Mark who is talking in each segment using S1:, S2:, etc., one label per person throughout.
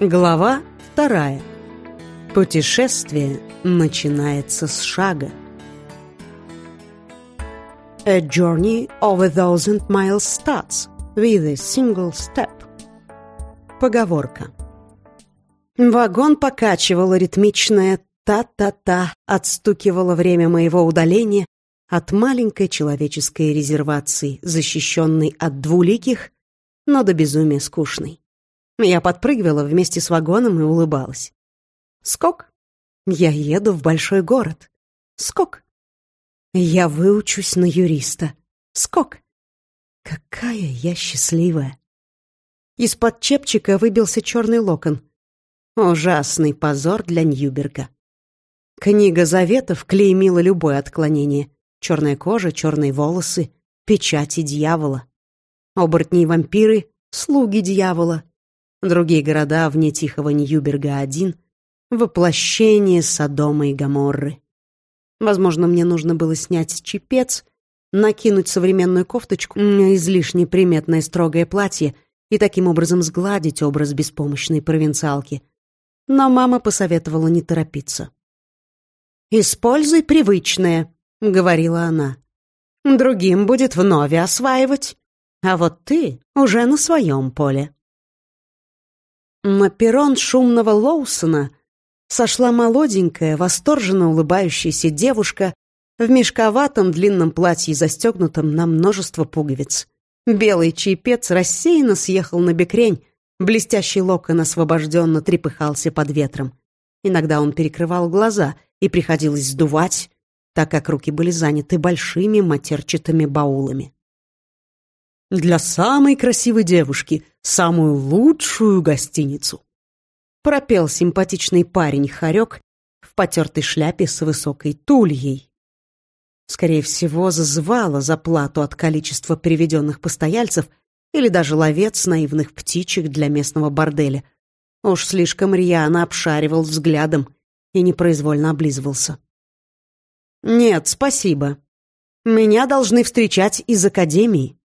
S1: Глава вторая. Путешествие начинается с шага. A journey of a thousand miles starts with a single step. Поговорка. Вагон покачивало ритмичное «та-та-та», отстукивало время моего удаления от маленькой человеческой резервации, защищенной от двуликих, но до безумия скучной. Я подпрыгивала вместе с вагоном и улыбалась. Скок. Я еду в большой город. Скок. Я выучусь на юриста. Скок. Какая я счастливая. Из-под чепчика выбился черный локон. Ужасный позор для Ньюберга. Книга заветов клеймила любое отклонение. Черная кожа, черные волосы, печати дьявола. Оборотни и вампиры — слуги дьявола. Другие города вне тихого Ньюберга-1 — воплощение Содома и Гоморры. Возможно, мне нужно было снять чепец, накинуть современную кофточку, излишне приметное строгое платье и таким образом сгладить образ беспомощной провинциалки. Но мама посоветовала не торопиться. «Используй привычное», — говорила она. «Другим будет вновь осваивать, а вот ты уже на своем поле». На перрон шумного Лоусона сошла молоденькая, восторженно улыбающаяся девушка в мешковатом длинном платье, застегнутом на множество пуговиц. Белый чайпец рассеянно съехал на бекрень, блестящий локон освобожденно трепыхался под ветром. Иногда он перекрывал глаза, и приходилось сдувать, так как руки были заняты большими матерчатыми баулами. Для самой красивой девушки самую лучшую гостиницу. Пропел симпатичный парень Харек в потертой шляпе с высокой тульей. Скорее всего, зазывала за плату от количества приведенных постояльцев или даже ловец наивных птичек для местного борделя. Уж слишком рьяно обшаривал взглядом и непроизвольно облизывался. «Нет, спасибо. Меня должны встречать из академии»,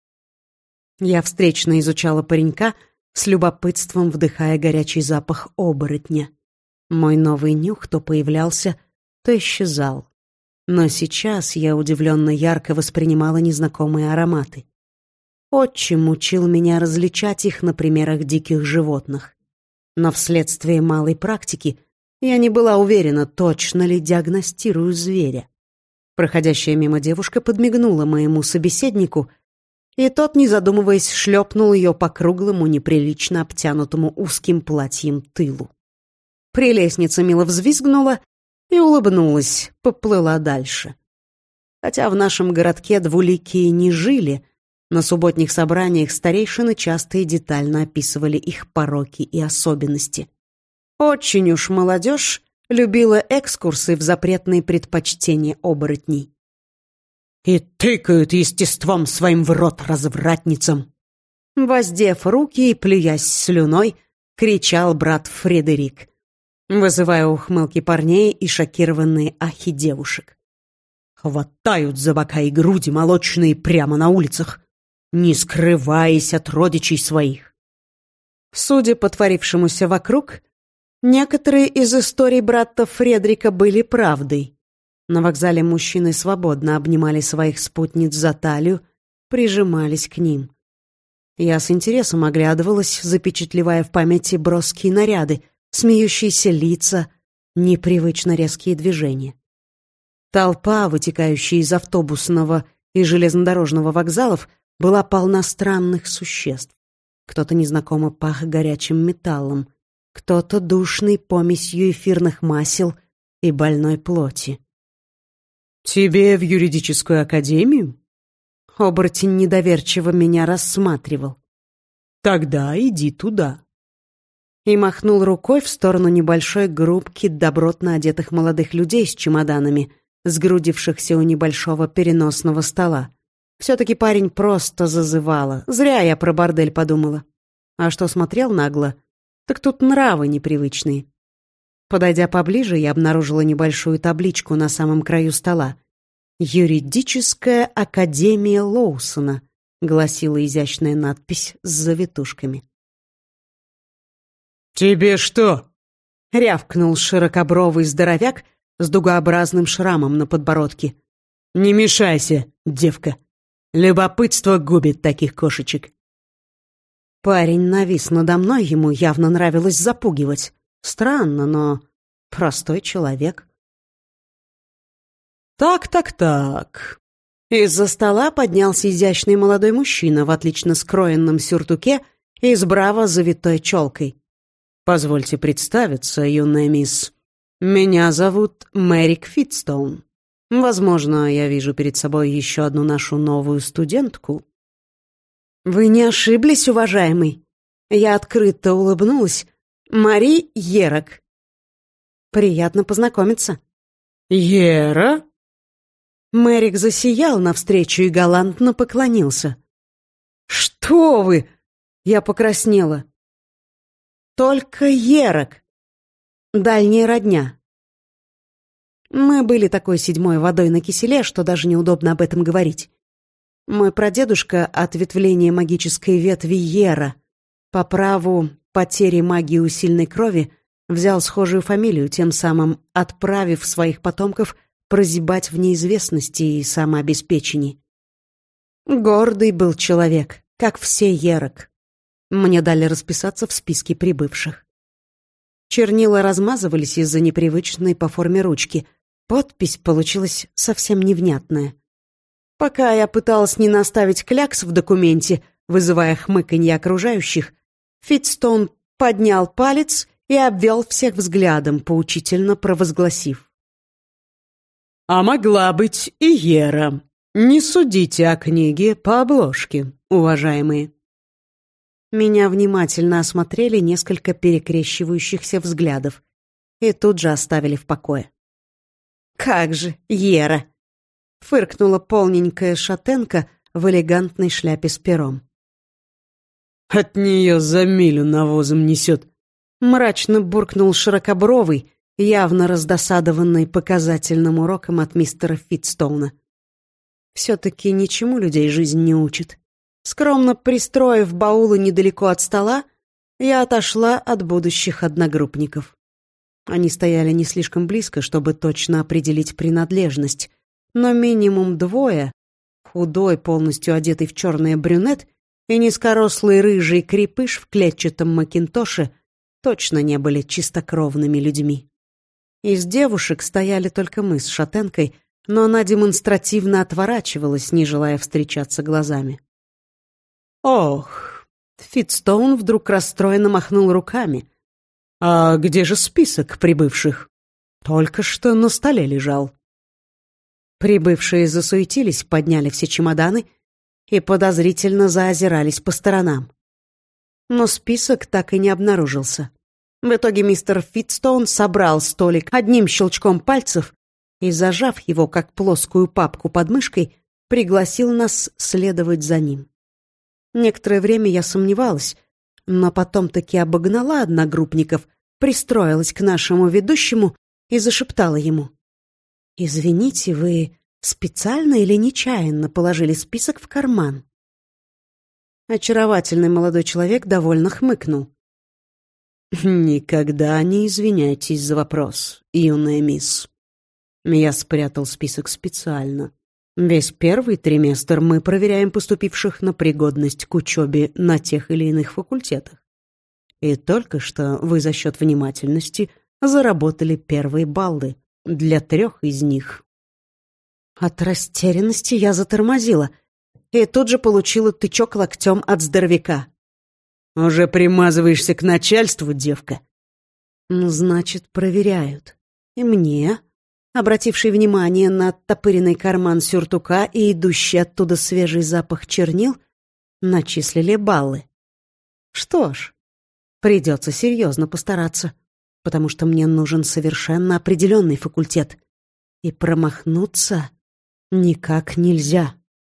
S1: я встречно изучала паренька, с любопытством вдыхая горячий запах оборотня. Мой новый нюх то появлялся, то исчезал. Но сейчас я удивленно ярко воспринимала незнакомые ароматы. Отчим учил меня различать их на примерах диких животных. Но вследствие малой практики я не была уверена, точно ли диагностирую зверя. Проходящая мимо девушка подмигнула моему собеседнику, и тот, не задумываясь, шлепнул ее по круглому, неприлично обтянутому узким платьем тылу. Прелестница мило взвизгнула и улыбнулась, поплыла дальше. Хотя в нашем городке двуликие не жили, на субботних собраниях старейшины часто и детально описывали их пороки и особенности. Очень уж молодежь любила экскурсы в запретные предпочтения оборотней и тыкают естеством своим в рот развратницам. Воздев руки и плюясь слюной, кричал брат Фредерик, вызывая ухмылки парней и шокированные ахи девушек. Хватают за бока и груди молочные прямо на улицах, не скрываясь от родичей своих. Судя по творившемуся вокруг, некоторые из историй брата Фредрика были правдой. На вокзале мужчины свободно обнимали своих спутниц за талию, прижимались к ним. Я с интересом оглядывалась, запечатлевая в памяти броские наряды, смеющиеся лица, непривычно резкие движения. Толпа, вытекающая из автобусного и железнодорожного вокзалов, была полна странных существ. Кто-то незнакомо пах горячим металлом, кто-то душной помесью эфирных масел и больной плоти. «Тебе в юридическую академию?» Оборотень недоверчиво меня рассматривал. «Тогда иди туда». И махнул рукой в сторону небольшой группки добротно одетых молодых людей с чемоданами, сгрудившихся у небольшого переносного стола. Все-таки парень просто зазывала. Зря я про бордель подумала. А что смотрел нагло? Так тут нравы непривычные. Подойдя поближе, я обнаружила небольшую табличку на самом краю стола. «Юридическая академия Лоусона», — гласила изящная надпись с завитушками.
S2: «Тебе что?»
S1: — рявкнул широкобровый здоровяк с дугообразным шрамом на подбородке.
S2: «Не мешайся, девка. Любопытство губит таких кошечек».
S1: Парень навис надо мной, ему явно нравилось запугивать. Странно, но простой человек. «Так-так-так». Из-за стола поднялся изящный молодой мужчина в отлично скроенном сюртуке и с браво завитой челкой. «Позвольте представиться, юная мисс. Меня зовут Мэрик Фитстоун. Возможно, я вижу перед собой еще одну нашу новую студентку». «Вы не ошиблись, уважаемый?» Я открыто улыбнулась. «Мари Ерок». «Приятно познакомиться».
S2: «Ера?»
S1: Мэрик засиял навстречу и галантно поклонился. «Что вы!» — я покраснела. «Только Ерок. Дальняя родня». Мы были такой седьмой водой на киселе, что даже неудобно об этом говорить. Мой прадедушка — ответвление магической ветви Ера. По праву потери магии у сильной крови взял схожую фамилию, тем самым отправив своих потомков — прозябать в неизвестности и самообеспечении. Гордый был человек, как все Ерок. Мне дали расписаться в списке прибывших. Чернила размазывались из-за непривычной по форме ручки. Подпись получилась совсем невнятная. Пока я пыталась не наставить клякс в документе, вызывая хмыканье окружающих, Фитстон поднял палец и обвел всех взглядом, поучительно провозгласив.
S2: А могла быть и Ера. Не судите о книге по обложке, уважаемые.
S1: Меня внимательно осмотрели несколько перекрещивающихся взглядов и тут же оставили в покое. «Как же, Ера!» — фыркнула полненькая шатенка в элегантной шляпе с пером.
S2: «От нее за милю навозом несет!»
S1: — мрачно буркнул широкобровый, явно раздосадованный показательным уроком от мистера Фитстоуна. Все-таки ничему людей жизнь не учит. Скромно пристроив баулы недалеко от стола, я отошла от будущих одногруппников. Они стояли не слишком близко, чтобы точно определить принадлежность, но минимум двое — худой, полностью одетый в черное брюнет и низкорослый рыжий крепыш в клетчатом макинтоше — точно не были чистокровными людьми. Из девушек стояли только мы с шатенкой, но она демонстративно отворачивалась, не желая встречаться глазами.
S2: «Ох!»
S1: Фитстоун вдруг расстроенно махнул руками.
S2: «А где же список прибывших?»
S1: «Только что на столе лежал». Прибывшие засуетились, подняли все чемоданы и подозрительно заозирались по сторонам. Но список так и не обнаружился. В итоге мистер Фитстоун собрал столик одним щелчком пальцев и, зажав его как плоскую папку под мышкой, пригласил нас следовать за ним. Некоторое время я сомневалась, но потом таки обогнала одногруппников, пристроилась к нашему ведущему и зашептала ему. «Извините, вы специально или нечаянно положили список в карман?» Очаровательный молодой человек довольно хмыкнул.
S2: «Никогда не извиняйтесь за вопрос, юная мисс. Я спрятал список специально. Весь первый триместр мы проверяем поступивших на пригодность к учебе на тех или иных факультетах. И только что вы за счет внимательности заработали первые баллы для трех из них».
S1: От растерянности я затормозила и тут же получила тычок локтем от здоровяка.
S2: Уже примазываешься к начальству, девка.
S1: Ну, значит, проверяют. И мне, обративший внимание на оттопыренный карман сюртука и идущий оттуда свежий запах чернил, начислили баллы. Что ж, придется серьезно постараться, потому что мне нужен совершенно определенный факультет. И промахнуться никак нельзя.